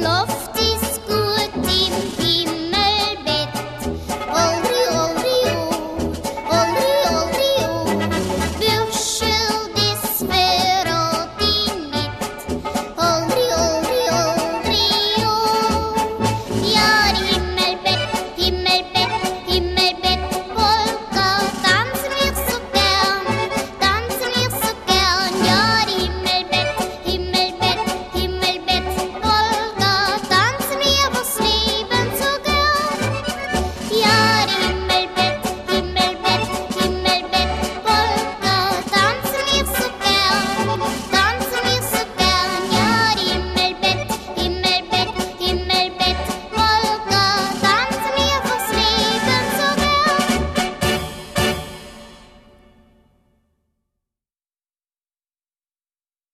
love.